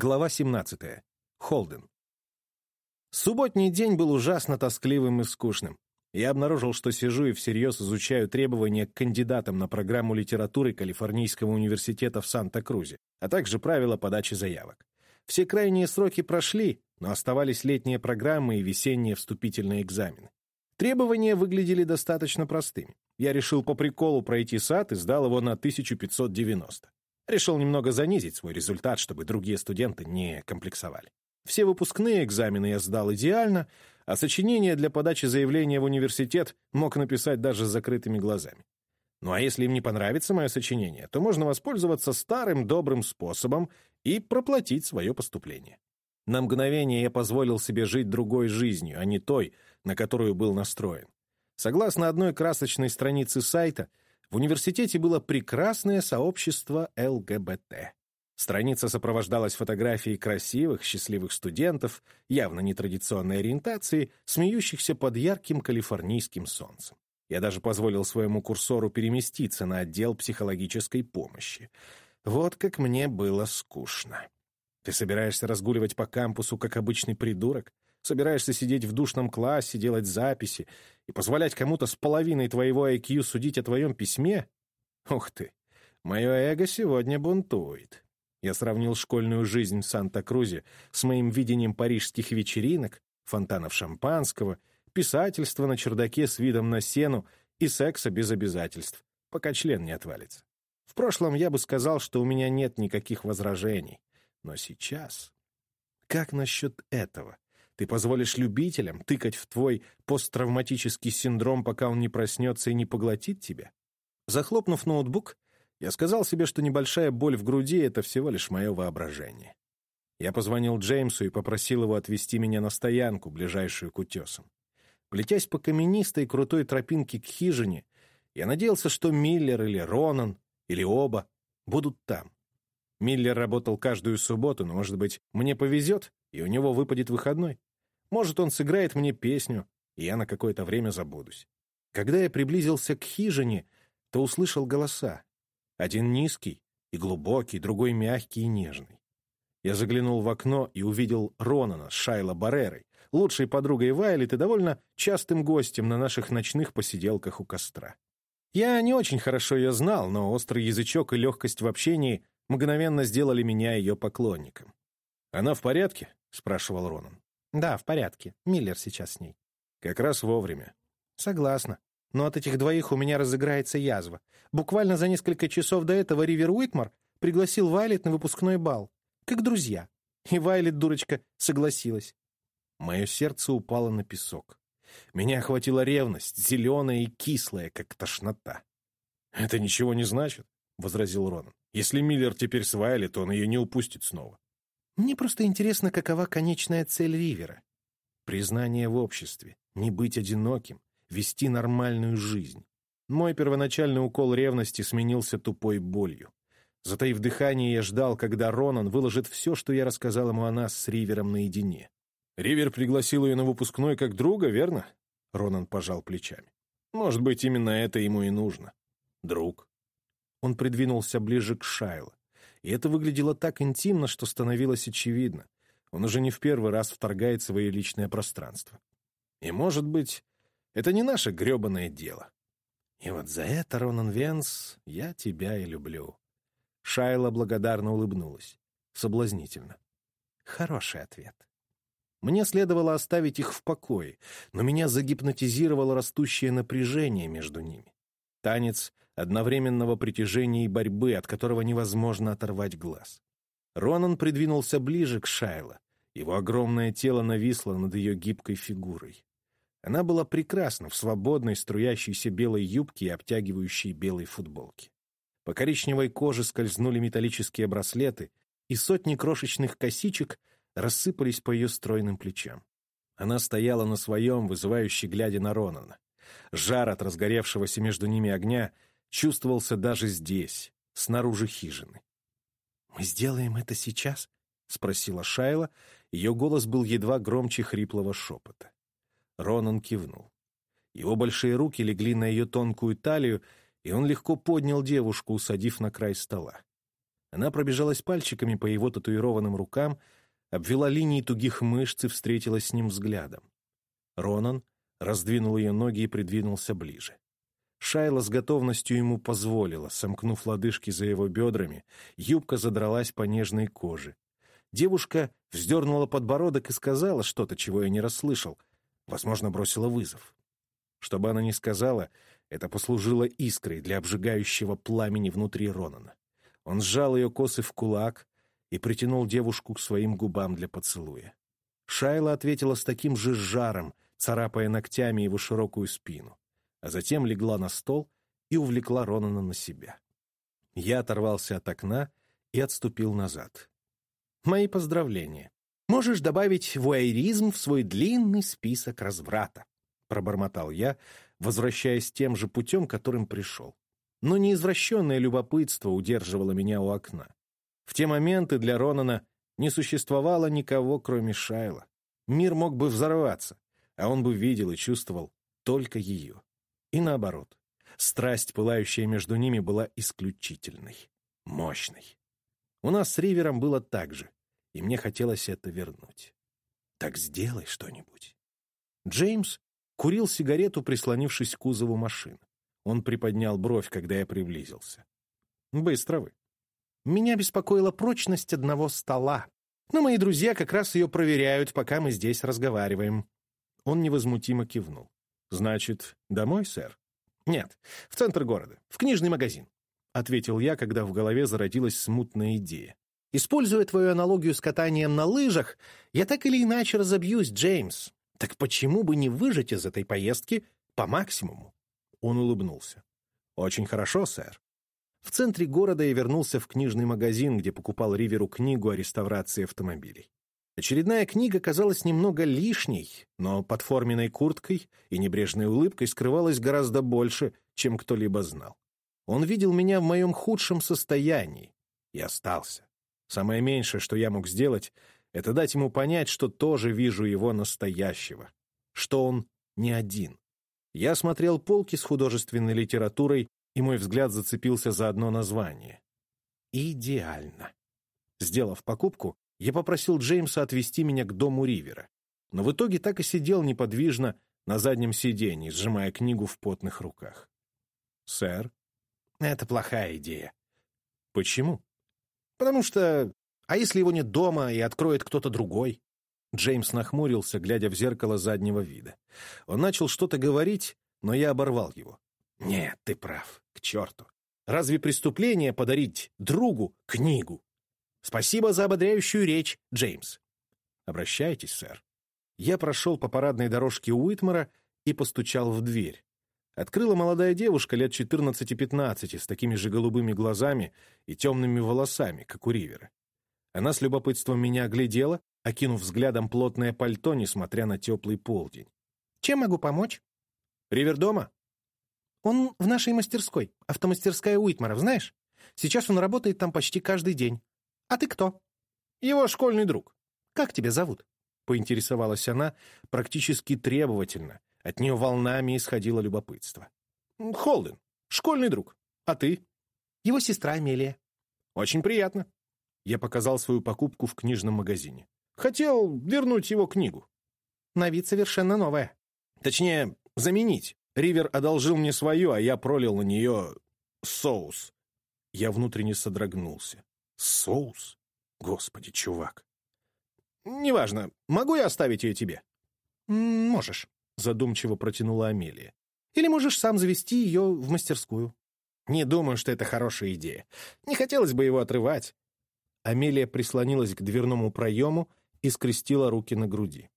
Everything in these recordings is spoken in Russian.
Глава 17. Холден. Субботний день был ужасно тоскливым и скучным. Я обнаружил, что сижу и всерьез изучаю требования к кандидатам на программу литературы Калифорнийского университета в Санта-Крузе, а также правила подачи заявок. Все крайние сроки прошли, но оставались летние программы и весенние вступительные экзамены. Требования выглядели достаточно простыми. Я решил по приколу пройти сад и сдал его на 1590. Решил немного занизить свой результат, чтобы другие студенты не комплексовали. Все выпускные экзамены я сдал идеально, а сочинение для подачи заявления в университет мог написать даже с закрытыми глазами. Ну а если им не понравится мое сочинение, то можно воспользоваться старым добрым способом и проплатить свое поступление. На мгновение я позволил себе жить другой жизнью, а не той, на которую был настроен. Согласно одной красочной странице сайта, в университете было прекрасное сообщество ЛГБТ. Страница сопровождалась фотографией красивых, счастливых студентов, явно нетрадиционной ориентации, смеющихся под ярким калифорнийским солнцем. Я даже позволил своему курсору переместиться на отдел психологической помощи. Вот как мне было скучно. Ты собираешься разгуливать по кампусу, как обычный придурок? Собираешься сидеть в душном классе, делать записи и позволять кому-то с половиной твоего IQ судить о твоем письме? Ух ты, мое эго сегодня бунтует. Я сравнил школьную жизнь в Санта-Крузе с моим видением парижских вечеринок, фонтанов шампанского, писательства на чердаке с видом на сену и секса без обязательств, пока член не отвалится. В прошлом я бы сказал, что у меня нет никаких возражений. Но сейчас... Как насчет этого? Ты позволишь любителям тыкать в твой посттравматический синдром, пока он не проснется и не поглотит тебя? Захлопнув ноутбук, я сказал себе, что небольшая боль в груди — это всего лишь мое воображение. Я позвонил Джеймсу и попросил его отвезти меня на стоянку, ближайшую к утесам. Плетясь по каменистой крутой тропинке к хижине, я надеялся, что Миллер или Ронан, или оба, будут там. Миллер работал каждую субботу, но, может быть, мне повезет, и у него выпадет выходной. Может, он сыграет мне песню, и я на какое-то время забудусь. Когда я приблизился к хижине, то услышал голоса. Один низкий и глубокий, другой мягкий и нежный. Я заглянул в окно и увидел Ронана с Шайла Баррерой, лучшей подругой Вайлет и довольно частым гостем на наших ночных посиделках у костра. Я не очень хорошо ее знал, но острый язычок и легкость в общении мгновенно сделали меня ее поклонником. «Она в порядке?» — спрашивал Ронан. «Да, в порядке. Миллер сейчас с ней». «Как раз вовремя». «Согласна. Но от этих двоих у меня разыграется язва. Буквально за несколько часов до этого Ривер Уитмар пригласил Вайлет на выпускной бал. Как друзья. И Вайлет, дурочка, согласилась». Мое сердце упало на песок. Меня охватила ревность, зеленая и кислая, как тошнота. «Это ничего не значит», — возразил Ронан. «Если Миллер теперь с Вайлет, он ее не упустит снова». Мне просто интересно, какова конечная цель Ривера. Признание в обществе, не быть одиноким, вести нормальную жизнь. Мой первоначальный укол ревности сменился тупой болью. Затаив дыхание, я ждал, когда Ронан выложит все, что я рассказал ему о нас с Ривером наедине. «Ривер пригласил ее на выпускной как друга, верно?» Ронан пожал плечами. «Может быть, именно это ему и нужно. Друг». Он придвинулся ближе к Шайло и это выглядело так интимно, что становилось очевидно. Он уже не в первый раз вторгает свое личное пространство. И, может быть, это не наше гребаное дело. И вот за это, Ронан Венс, я тебя и люблю. Шайла благодарно улыбнулась. Соблазнительно. Хороший ответ. Мне следовало оставить их в покое, но меня загипнотизировало растущее напряжение между ними. Танец одновременного притяжения и борьбы, от которого невозможно оторвать глаз. Ронан придвинулся ближе к Шайло. Его огромное тело нависло над ее гибкой фигурой. Она была прекрасна в свободной, струящейся белой юбке и обтягивающей белой футболке. По коричневой коже скользнули металлические браслеты, и сотни крошечных косичек рассыпались по ее стройным плечам. Она стояла на своем, вызывающе глядя на Ронана. Жар от разгоревшегося между ними огня чувствовался даже здесь, снаружи хижины. «Мы сделаем это сейчас?» — спросила Шайла. Ее голос был едва громче хриплого шепота. Ронан кивнул. Его большие руки легли на ее тонкую талию, и он легко поднял девушку, усадив на край стола. Она пробежалась пальчиками по его татуированным рукам, обвела линии тугих мышц и встретилась с ним взглядом. Ронан раздвинул ее ноги и придвинулся ближе. Шайла с готовностью ему позволила, сомкнув лодыжки за его бедрами, юбка задралась по нежной коже. Девушка вздернула подбородок и сказала что-то, чего я не расслышал, возможно, бросила вызов. Что бы она ни сказала, это послужило искрой для обжигающего пламени внутри Ронана. Он сжал ее косы в кулак и притянул девушку к своим губам для поцелуя. Шайла ответила с таким же жаром, царапая ногтями его широкую спину а затем легла на стол и увлекла Ронана на себя. Я оторвался от окна и отступил назад. «Мои поздравления. Можешь добавить вуайеризм в свой длинный список разврата», — пробормотал я, возвращаясь тем же путем, которым пришел. Но неизвращенное любопытство удерживало меня у окна. В те моменты для Ронана не существовало никого, кроме Шайла. Мир мог бы взорваться, а он бы видел и чувствовал только ее. И наоборот. Страсть, пылающая между ними, была исключительной, мощной. У нас с Ривером было так же, и мне хотелось это вернуть. Так сделай что-нибудь. Джеймс курил сигарету, прислонившись к кузову машины. Он приподнял бровь, когда я приблизился. «Быстро вы». Меня беспокоила прочность одного стола, но мои друзья как раз ее проверяют, пока мы здесь разговариваем. Он невозмутимо кивнул. «Значит, домой, сэр?» «Нет, в центр города, в книжный магазин», — ответил я, когда в голове зародилась смутная идея. «Используя твою аналогию с катанием на лыжах, я так или иначе разобьюсь, Джеймс. Так почему бы не выжать из этой поездки по максимуму?» Он улыбнулся. «Очень хорошо, сэр». В центре города я вернулся в книжный магазин, где покупал Риверу книгу о реставрации автомобилей. Очередная книга казалась немного лишней, но под форменной курткой и небрежной улыбкой скрывалось гораздо больше, чем кто-либо знал. Он видел меня в моем худшем состоянии и остался. Самое меньшее, что я мог сделать, это дать ему понять, что тоже вижу его настоящего, что он не один. Я смотрел полки с художественной литературой, и мой взгляд зацепился за одно название. «Идеально». Сделав покупку, я попросил Джеймса отвезти меня к дому Ривера, но в итоге так и сидел неподвижно на заднем сиденье, сжимая книгу в потных руках. «Сэр?» «Это плохая идея». «Почему?» «Потому что... А если его нет дома и откроет кто-то другой?» Джеймс нахмурился, глядя в зеркало заднего вида. Он начал что-то говорить, но я оборвал его. «Нет, ты прав. К черту. Разве преступление подарить другу книгу?» Спасибо за ободряющую речь, Джеймс. Обращайтесь, сэр. Я прошел по парадной дорожке Уитмара и постучал в дверь. Открыла молодая девушка лет 14-15 с такими же голубыми глазами и темными волосами, как у Ривера. Она с любопытством меня оглядела, окинув взглядом плотное пальто, несмотря на теплый полдень. «Чем могу помочь?» «Ривер дома?» «Он в нашей мастерской, автомастерская Уитмаров, знаешь? Сейчас он работает там почти каждый день. «А ты кто?» «Его школьный друг». «Как тебя зовут?» — поинтересовалась она практически требовательно. От нее волнами исходило любопытство. «Холден. Школьный друг. А ты?» «Его сестра Амелия». «Очень приятно». Я показал свою покупку в книжном магазине. Хотел вернуть его книгу. На вид совершенно новая. Точнее, заменить. Ривер одолжил мне свою, а я пролил на нее соус. Я внутренне содрогнулся. Соус? Господи, чувак. Неважно, могу я оставить ее тебе? Можешь, задумчиво протянула Амелия. Или можешь сам завести ее в мастерскую. Не думаю, что это хорошая идея. Не хотелось бы его отрывать. Амелия прислонилась к дверному проему и скрестила руки на груди.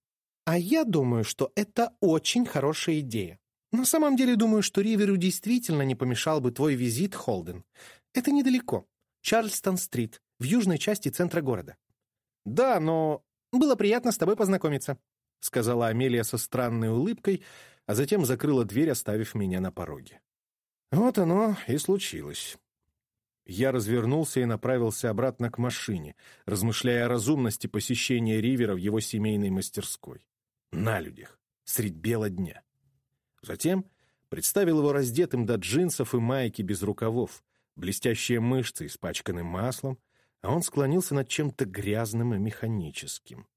«А я думаю, что это очень хорошая идея. На самом деле думаю, что Риверу действительно не помешал бы твой визит, Холден. Это недалеко. Чарльстон-стрит, в южной части центра города. «Да, но было приятно с тобой познакомиться», — сказала Амелия со странной улыбкой, а затем закрыла дверь, оставив меня на пороге. Вот оно и случилось. Я развернулся и направился обратно к машине, размышляя о разумности посещения Ривера в его семейной мастерской. На людях, средь бела дня. Затем представил его раздетым до джинсов и майки без рукавов, блестящие мышцы испачканы маслом, а он склонился над чем-то грязным и механическим.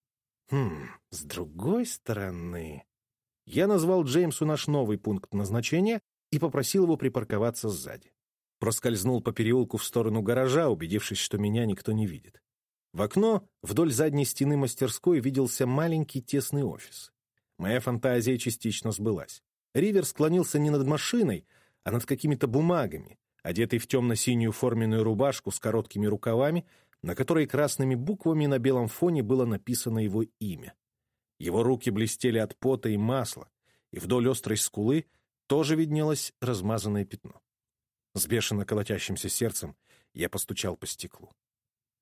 Хм, с другой стороны... Я назвал Джеймсу наш новый пункт назначения и попросил его припарковаться сзади. Проскользнул по переулку в сторону гаража, убедившись, что меня никто не видит. В окно вдоль задней стены мастерской виделся маленький тесный офис. Моя фантазия частично сбылась. Ривер склонился не над машиной, а над какими-то бумагами, одетый в темно-синюю форменную рубашку с короткими рукавами, на которой красными буквами на белом фоне было написано его имя. Его руки блестели от пота и масла, и вдоль острой скулы тоже виднелось размазанное пятно. С бешено колотящимся сердцем я постучал по стеклу.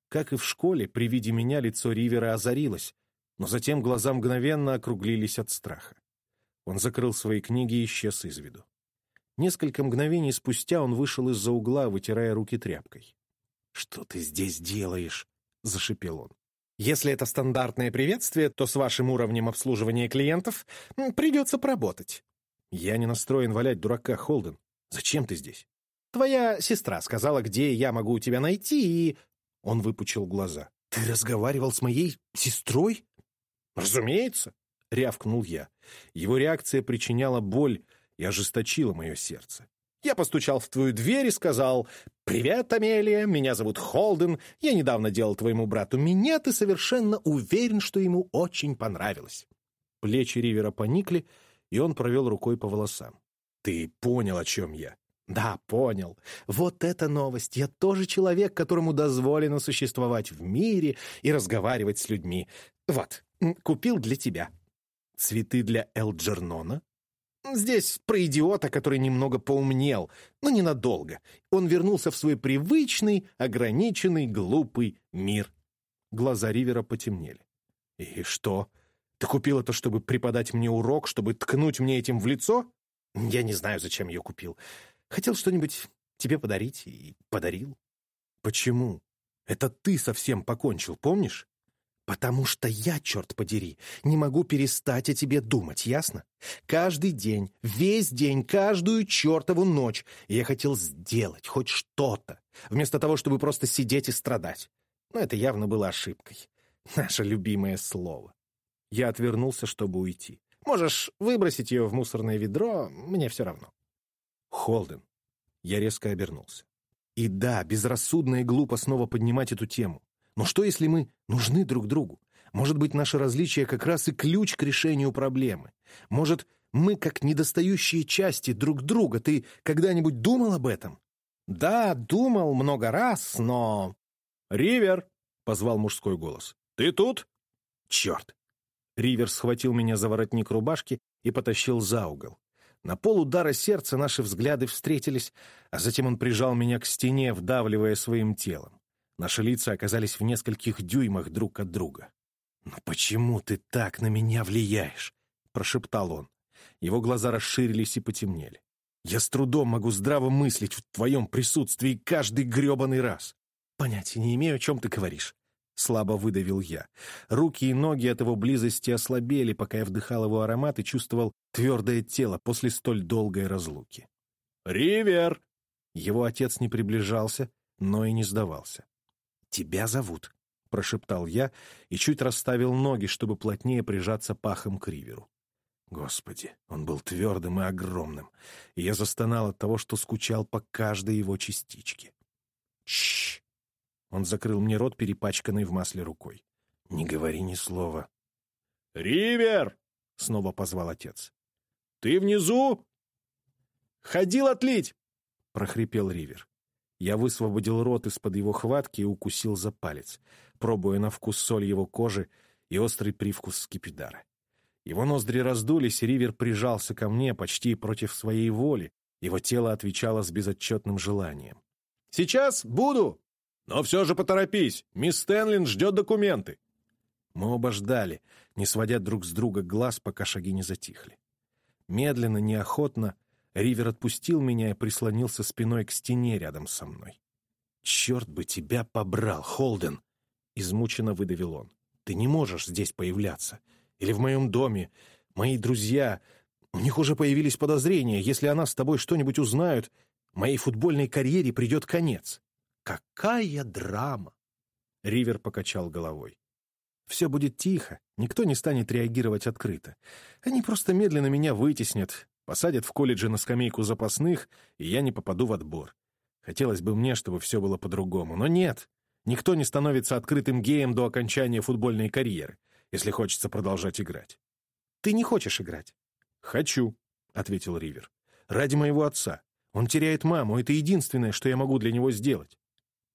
Как и в школе, при виде меня лицо Ривера озарилось, но затем глаза мгновенно округлились от страха. Он закрыл свои книги и исчез из виду. Несколько мгновений спустя он вышел из-за угла, вытирая руки тряпкой. «Что ты здесь делаешь?» — зашипел он. «Если это стандартное приветствие, то с вашим уровнем обслуживания клиентов придется поработать». «Я не настроен валять дурака, Холден. Зачем ты здесь?» «Твоя сестра сказала, где я могу тебя найти, и...» Он выпучил глаза. «Ты разговаривал с моей сестрой?» «Разумеется», — рявкнул я. Его реакция причиняла боль и ожесточила мое сердце. Я постучал в твою дверь и сказал, «Привет, Амелия, меня зовут Холден, я недавно делал твоему брату минет и совершенно уверен, что ему очень понравилось». Плечи Ривера поникли, и он провел рукой по волосам. «Ты понял, о чем я?» «Да, понял. Вот эта новость. Я тоже человек, которому дозволено существовать в мире и разговаривать с людьми. Вот, купил для тебя». «Цветы для Элджернона?» Здесь про идиота, который немного поумнел, но ненадолго. Он вернулся в свой привычный, ограниченный, глупый мир. Глаза Ривера потемнели. «И что? Ты купил это, чтобы преподать мне урок, чтобы ткнуть мне этим в лицо? Я не знаю, зачем ее купил. Хотел что-нибудь тебе подарить и подарил. Почему? Это ты совсем покончил, помнишь? Потому что я, черт подери, не могу перестать о тебе думать, ясно? Каждый день, весь день, каждую чертову ночь я хотел сделать хоть что-то, вместо того, чтобы просто сидеть и страдать. Но это явно было ошибкой. Наше любимое слово. Я отвернулся, чтобы уйти. Можешь выбросить ее в мусорное ведро, мне все равно. Холден. Я резко обернулся. И да, безрассудно и глупо снова поднимать эту тему. Но что, если мы нужны друг другу? Может быть, наше различие как раз и ключ к решению проблемы? Может, мы как недостающие части друг друга? Ты когда-нибудь думал об этом? Да, думал много раз, но... «Ривер!» — позвал мужской голос. «Ты тут?» «Черт!» Ривер схватил меня за воротник рубашки и потащил за угол. На пол удара сердца наши взгляды встретились, а затем он прижал меня к стене, вдавливая своим телом. Наши лица оказались в нескольких дюймах друг от друга. «Но почему ты так на меня влияешь?» — прошептал он. Его глаза расширились и потемнели. «Я с трудом могу здраво мыслить в твоем присутствии каждый гребаный раз. Понятия не имею, о чем ты говоришь». Слабо выдавил я. Руки и ноги от его близости ослабели, пока я вдыхал его аромат и чувствовал твердое тело после столь долгой разлуки. «Ривер!» Его отец не приближался, но и не сдавался. «Тебя зовут», — прошептал я и чуть расставил ноги, чтобы плотнее прижаться пахом к риверу. Господи, он был твердым и огромным, и я застонал от того, что скучал по каждой его частичке. Чш! Он закрыл мне рот, перепачканный в масле рукой. «Не говори ни слова». «Ривер!» — снова позвал отец. «Ты внизу?» «Ходил отлить!» — прохрипел Ривер. Я высвободил рот из-под его хватки и укусил за палец, пробуя на вкус соль его кожи и острый привкус скипидара. Его ноздри раздулись, и Ривер прижался ко мне почти против своей воли. Его тело отвечало с безотчетным желанием. «Сейчас буду!» «Но все же поторопись! Мисс Стэнлин ждет документы!» Мы оба ждали, не сводя друг с друга глаз, пока шаги не затихли. Медленно, неохотно Ривер отпустил меня и прислонился спиной к стене рядом со мной. «Черт бы тебя побрал, Холден!» — измученно выдавил он. «Ты не можешь здесь появляться. Или в моем доме. Мои друзья... У них уже появились подозрения. Если о нас с тобой что-нибудь узнают...» Моей футбольной карьере придет конец. Какая драма! Ривер покачал головой. Все будет тихо, никто не станет реагировать открыто. Они просто медленно меня вытеснят, посадят в колледже на скамейку запасных, и я не попаду в отбор. Хотелось бы мне, чтобы все было по-другому, но нет. Никто не становится открытым геем до окончания футбольной карьеры, если хочется продолжать играть. Ты не хочешь играть? Хочу, — ответил Ривер. Ради моего отца. Он теряет маму, это единственное, что я могу для него сделать.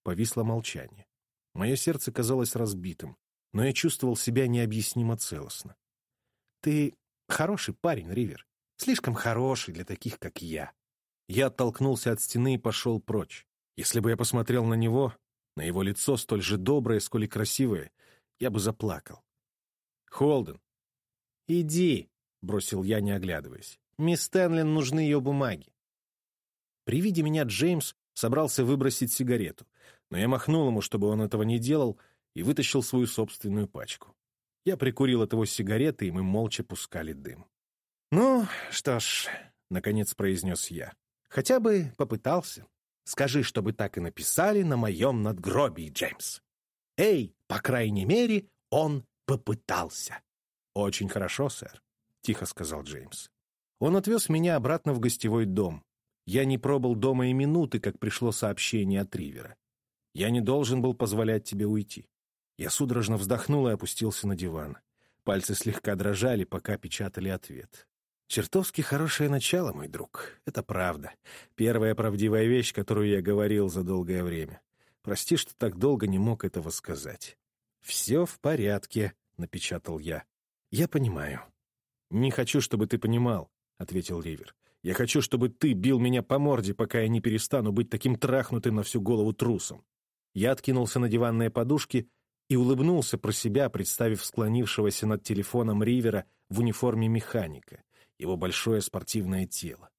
Повисло молчание. Мое сердце казалось разбитым, но я чувствовал себя необъяснимо целостно. «Ты хороший парень, Ривер. Слишком хороший для таких, как я». Я оттолкнулся от стены и пошел прочь. Если бы я посмотрел на него, на его лицо столь же доброе, сколь и красивое, я бы заплакал. «Холден!» «Иди!» — бросил я, не оглядываясь. «Мисс Стэнлин нужны ее бумаги». При виде меня Джеймс собрался выбросить сигарету, но я махнул ему, чтобы он этого не делал, и вытащил свою собственную пачку. Я прикурил от его сигареты, и мы молча пускали дым. «Ну, что ж», — наконец произнес я, — «хотя бы попытался. Скажи, чтобы так и написали на моем надгробии, Джеймс. Эй, по крайней мере, он попытался». «Очень хорошо, сэр», — тихо сказал Джеймс. Он отвез меня обратно в гостевой дом. Я не пробыл дома и минуты, как пришло сообщение от Ривера. Я не должен был позволять тебе уйти. Я судорожно вздохнул и опустился на диван. Пальцы слегка дрожали, пока печатали ответ. Чертовски хорошее начало, мой друг. Это правда. Первая правдивая вещь, которую я говорил за долгое время. Прости, что так долго не мог этого сказать. «Все в порядке», — напечатал я. «Я понимаю». «Не хочу, чтобы ты понимал», — ответил Ривер. «Я хочу, чтобы ты бил меня по морде, пока я не перестану быть таким трахнутым на всю голову трусом. Я откинулся на диванные подушки и улыбнулся про себя, представив склонившегося над телефоном Ривера в униформе механика, его большое спортивное тело.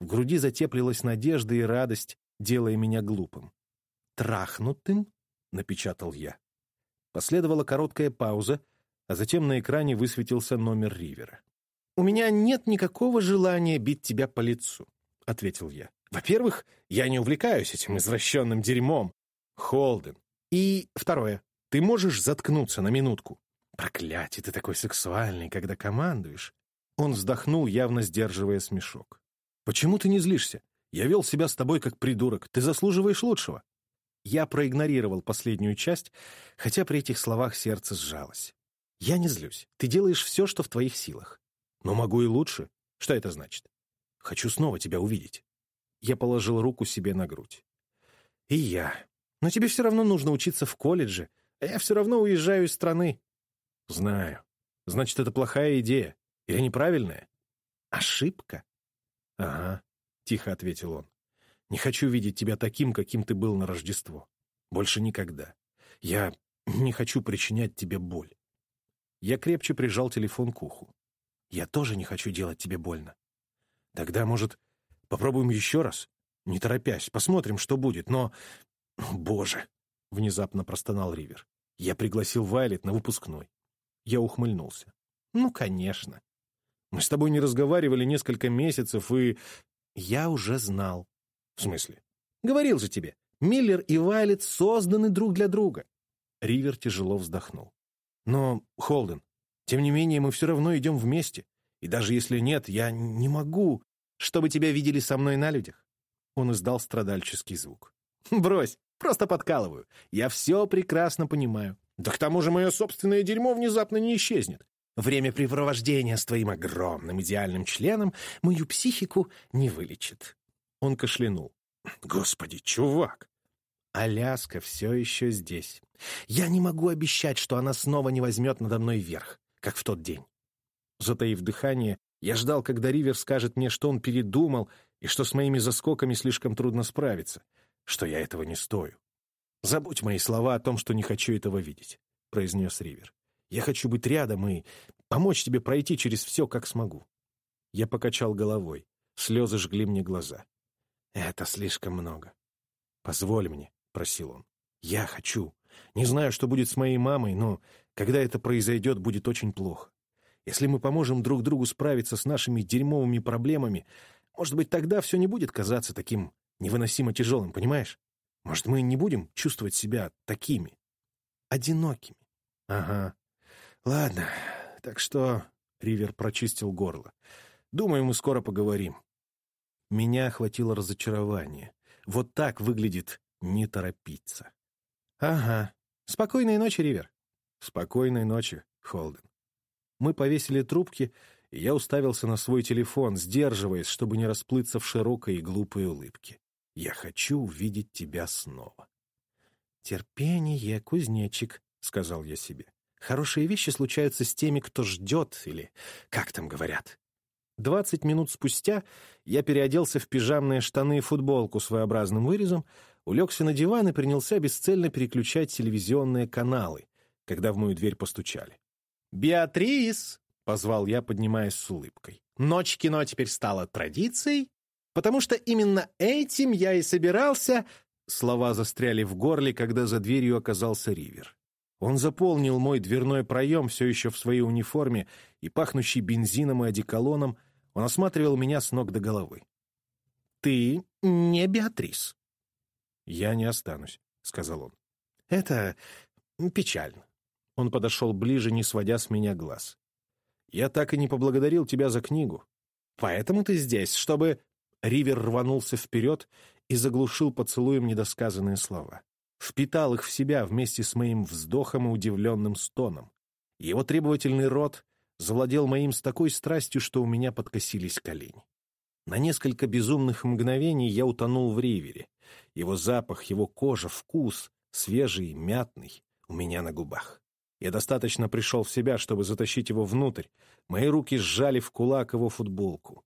В груди затеплилась надежда и радость, делая меня глупым. «Трахнутым?» — напечатал я. Последовала короткая пауза, а затем на экране высветился номер Ривера. «У меня нет никакого желания бить тебя по лицу», — ответил я. «Во-первых, я не увлекаюсь этим извращенным дерьмом, Холден. И второе. Ты можешь заткнуться на минутку? Проклятие, ты такой сексуальный, когда командуешь. Он вздохнул, явно сдерживая смешок. Почему ты не злишься? Я вел себя с тобой как придурок. Ты заслуживаешь лучшего. Я проигнорировал последнюю часть, хотя при этих словах сердце сжалось. Я не злюсь. Ты делаешь все, что в твоих силах. Но могу и лучше. Что это значит? Хочу снова тебя увидеть. Я положил руку себе на грудь. И я. Но тебе все равно нужно учиться в колледже, а я все равно уезжаю из страны. Знаю. Значит, это плохая идея. Или неправильная? Ошибка? Ага, тихо ответил он. Не хочу видеть тебя таким, каким ты был на Рождество. Больше никогда. Я не хочу причинять тебе боль. Я крепче прижал телефон к уху. Я тоже не хочу делать тебе больно. Тогда, может, попробуем еще раз? Не торопясь, посмотрим, что будет, но «Боже!» — внезапно простонал Ривер. «Я пригласил Вайлет на выпускной». Я ухмыльнулся. «Ну, конечно. Мы с тобой не разговаривали несколько месяцев, и...» «Я уже знал». «В смысле?» «Говорил же тебе. Миллер и Вайлет созданы друг для друга». Ривер тяжело вздохнул. «Но, Холден, тем не менее мы все равно идем вместе. И даже если нет, я не могу, чтобы тебя видели со мной на людях». Он издал страдальческий звук. «Брось, Просто подкалываю. Я все прекрасно понимаю. Да к тому же мое собственное дерьмо внезапно не исчезнет. Времяпрепровождение с твоим огромным идеальным членом мою психику не вылечит. Он кашлянул. Господи, чувак! Аляска все еще здесь. Я не могу обещать, что она снова не возьмет надо мной верх, как в тот день. Затаив дыхание, я ждал, когда Ривер скажет мне, что он передумал и что с моими заскоками слишком трудно справиться что я этого не стою. «Забудь мои слова о том, что не хочу этого видеть», — произнес Ривер. «Я хочу быть рядом и помочь тебе пройти через все, как смогу». Я покачал головой. Слезы жгли мне глаза. «Это слишком много». «Позволь мне», — просил он. «Я хочу. Не знаю, что будет с моей мамой, но когда это произойдет, будет очень плохо. Если мы поможем друг другу справиться с нашими дерьмовыми проблемами, может быть, тогда все не будет казаться таким невыносимо тяжелым, понимаешь? Может, мы не будем чувствовать себя такими, одинокими? Ага. Ладно, так что... Ривер прочистил горло. Думаю, мы скоро поговорим. Меня охватило разочарование. Вот так выглядит не торопиться. Ага. Спокойной ночи, Ривер. Спокойной ночи, Холден. Мы повесили трубки, и я уставился на свой телефон, сдерживаясь, чтобы не расплыться в широкой и глупой улыбке. Я хочу увидеть тебя снова. «Терпение, кузнечик», — сказал я себе. «Хорошие вещи случаются с теми, кто ждет, или как там говорят». Двадцать минут спустя я переоделся в пижамные штаны и футболку с своеобразным вырезом, улегся на диван и принялся бесцельно переключать телевизионные каналы, когда в мою дверь постучали. «Беатрис!» — позвал я, поднимаясь с улыбкой. «Ночь кино теперь стала традицией, потому что именно этим я и собирался...» Слова застряли в горле, когда за дверью оказался Ривер. Он заполнил мой дверной проем все еще в своей униформе и, пахнущий бензином и одеколоном, он осматривал меня с ног до головы. «Ты не Беатрис». «Я не останусь», — сказал он. «Это печально». Он подошел ближе, не сводя с меня глаз. «Я так и не поблагодарил тебя за книгу. Поэтому ты здесь, чтобы...» Ривер рванулся вперед и заглушил поцелуем недосказанные слова. Впитал их в себя вместе с моим вздохом и удивленным стоном. Его требовательный рот завладел моим с такой страстью, что у меня подкосились колени. На несколько безумных мгновений я утонул в ривере. Его запах, его кожа, вкус, свежий, мятный, у меня на губах. Я достаточно пришел в себя, чтобы затащить его внутрь. Мои руки сжали в кулак его футболку.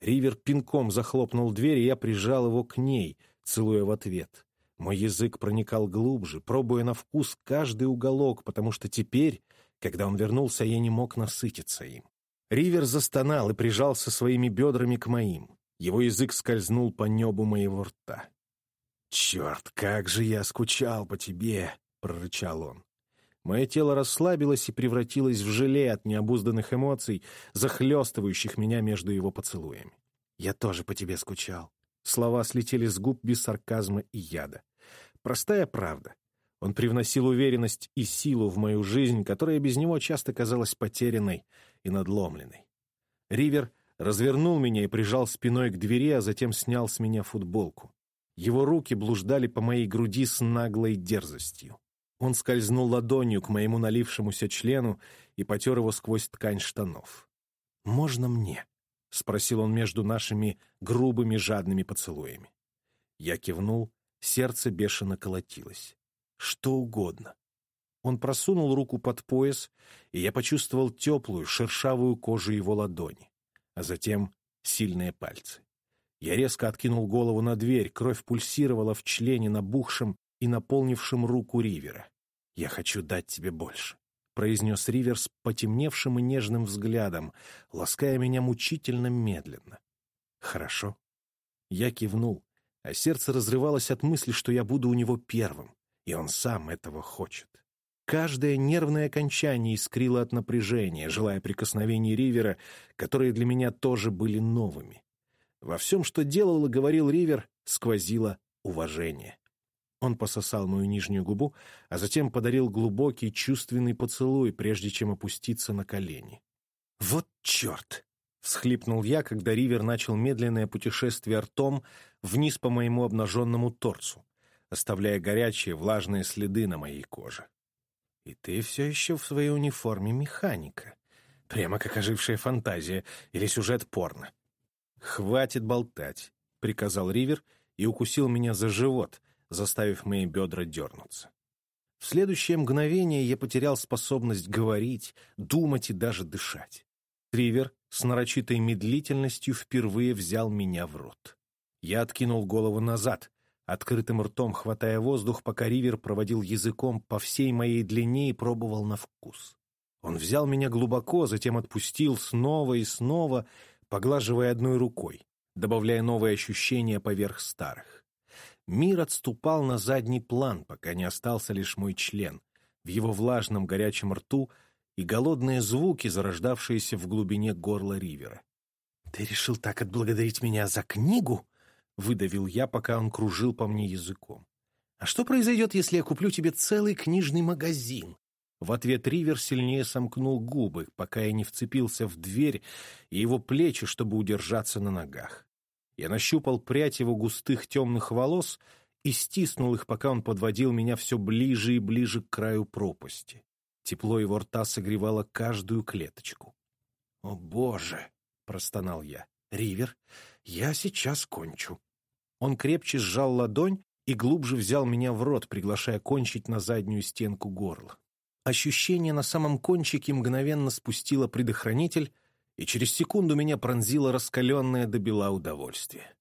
Ривер пинком захлопнул дверь, и я прижал его к ней, целуя в ответ. Мой язык проникал глубже, пробуя на вкус каждый уголок, потому что теперь, когда он вернулся, я не мог насытиться им. Ривер застонал и прижался своими бедрами к моим. Его язык скользнул по небу моего рта. «Черт, как же я скучал по тебе!» — прорычал он. Мое тело расслабилось и превратилось в желе от необузданных эмоций, захлестывающих меня между его поцелуями. «Я тоже по тебе скучал». Слова слетели с губ без сарказма и яда. Простая правда. Он привносил уверенность и силу в мою жизнь, которая без него часто казалась потерянной и надломленной. Ривер развернул меня и прижал спиной к двери, а затем снял с меня футболку. Его руки блуждали по моей груди с наглой дерзостью. Он скользнул ладонью к моему налившемуся члену и потер его сквозь ткань штанов. «Можно мне?» — спросил он между нашими грубыми жадными поцелуями. Я кивнул, сердце бешено колотилось. «Что угодно». Он просунул руку под пояс, и я почувствовал теплую, шершавую кожу его ладони, а затем сильные пальцы. Я резко откинул голову на дверь, кровь пульсировала в члене, набухшем и наполнившим руку Ривера. «Я хочу дать тебе больше», — произнес Ривер с потемневшим и нежным взглядом, лаская меня мучительно медленно. «Хорошо». Я кивнул, а сердце разрывалось от мысли, что я буду у него первым, и он сам этого хочет. Каждое нервное окончание искрило от напряжения, желая прикосновений Ривера, которые для меня тоже были новыми. Во всем, что делал и говорил Ривер, сквозило уважение. Он пососал мою нижнюю губу, а затем подарил глубокий чувственный поцелуй, прежде чем опуститься на колени. «Вот черт!» — всхлипнул я, когда Ривер начал медленное путешествие ртом вниз по моему обнаженному торцу, оставляя горячие влажные следы на моей коже. «И ты все еще в своей униформе механика. Прямо как ожившая фантазия или сюжет порно». «Хватит болтать», — приказал Ривер и укусил меня за живот, заставив мои бедра дернуться. В следующее мгновение я потерял способность говорить, думать и даже дышать. Тривер с нарочитой медлительностью впервые взял меня в рот. Я откинул голову назад, открытым ртом хватая воздух, пока Ривер проводил языком по всей моей длине и пробовал на вкус. Он взял меня глубоко, затем отпустил снова и снова, поглаживая одной рукой, добавляя новые ощущения поверх старых. Мир отступал на задний план, пока не остался лишь мой член, в его влажном горячем рту и голодные звуки, зарождавшиеся в глубине горла Ривера. «Ты решил так отблагодарить меня за книгу?» — выдавил я, пока он кружил по мне языком. «А что произойдет, если я куплю тебе целый книжный магазин?» В ответ Ривер сильнее сомкнул губы, пока я не вцепился в дверь и его плечи, чтобы удержаться на ногах. Я нащупал прядь его густых темных волос и стиснул их, пока он подводил меня все ближе и ближе к краю пропасти. Тепло его рта согревало каждую клеточку. «О, Боже!» — простонал я. «Ривер, я сейчас кончу». Он крепче сжал ладонь и глубже взял меня в рот, приглашая кончить на заднюю стенку горла. Ощущение на самом кончике мгновенно спустило предохранитель, и через секунду меня пронзило раскаленное до бела удовольствие.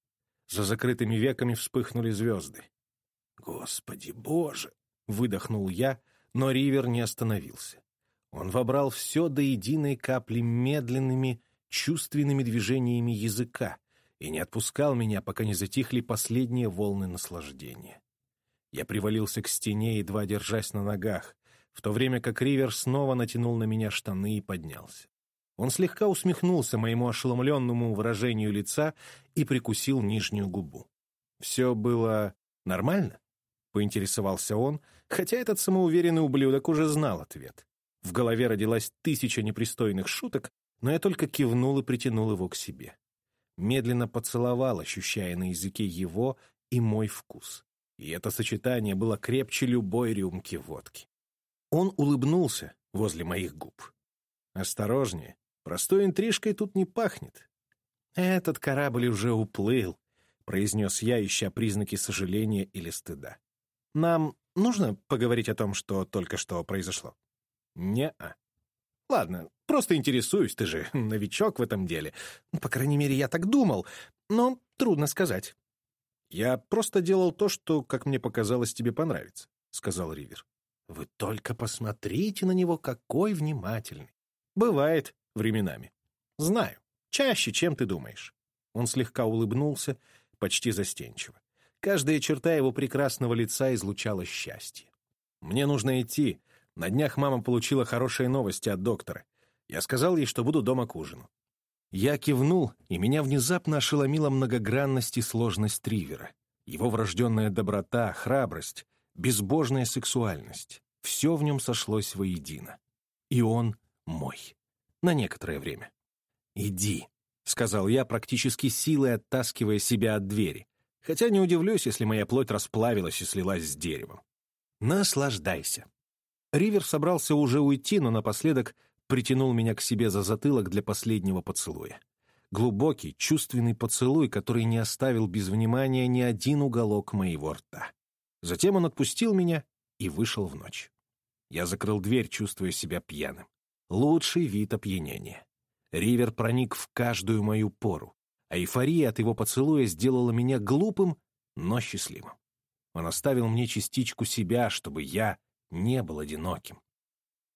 За закрытыми веками вспыхнули звезды. «Господи, Боже!» — выдохнул я, но Ривер не остановился. Он вобрал все до единой капли медленными, чувственными движениями языка и не отпускал меня, пока не затихли последние волны наслаждения. Я привалился к стене, едва держась на ногах, в то время как Ривер снова натянул на меня штаны и поднялся. Он слегка усмехнулся моему ошеломленному выражению лица и прикусил нижнюю губу. «Все было нормально?» — поинтересовался он, хотя этот самоуверенный ублюдок уже знал ответ. В голове родилась тысяча непристойных шуток, но я только кивнул и притянул его к себе. Медленно поцеловал, ощущая на языке его и мой вкус. И это сочетание было крепче любой рюмки водки. Он улыбнулся возле моих губ. «Осторожнее, простой интрижкой тут не пахнет». «Этот корабль уже уплыл», — произнес я, ища признаки сожаления или стыда. «Нам нужно поговорить о том, что только что произошло?» «Не-а». «Ладно, просто интересуюсь, ты же новичок в этом деле. По крайней мере, я так думал, но трудно сказать». «Я просто делал то, что, как мне показалось, тебе понравится», — сказал Ривер. Вы только посмотрите на него, какой внимательный. Бывает временами. Знаю. Чаще, чем ты думаешь. Он слегка улыбнулся, почти застенчиво. Каждая черта его прекрасного лица излучала счастье. «Мне нужно идти. На днях мама получила хорошие новости от доктора. Я сказал ей, что буду дома к ужину». Я кивнул, и меня внезапно ошеломила многогранность и сложность Тривера. Его врожденная доброта, храбрость, безбожная сексуальность. Все в нем сошлось воедино. И он мой. На некоторое время. «Иди», — сказал я, практически силой оттаскивая себя от двери, хотя не удивлюсь, если моя плоть расплавилась и слилась с деревом. «Наслаждайся». Ривер собрался уже уйти, но напоследок притянул меня к себе за затылок для последнего поцелуя. Глубокий, чувственный поцелуй, который не оставил без внимания ни один уголок моего рта. Затем он отпустил меня и вышел в ночь. Я закрыл дверь, чувствуя себя пьяным. Лучший вид опьянения. Ривер проник в каждую мою пору, а эйфория от его поцелуя сделала меня глупым, но счастливым. Он оставил мне частичку себя, чтобы я не был одиноким.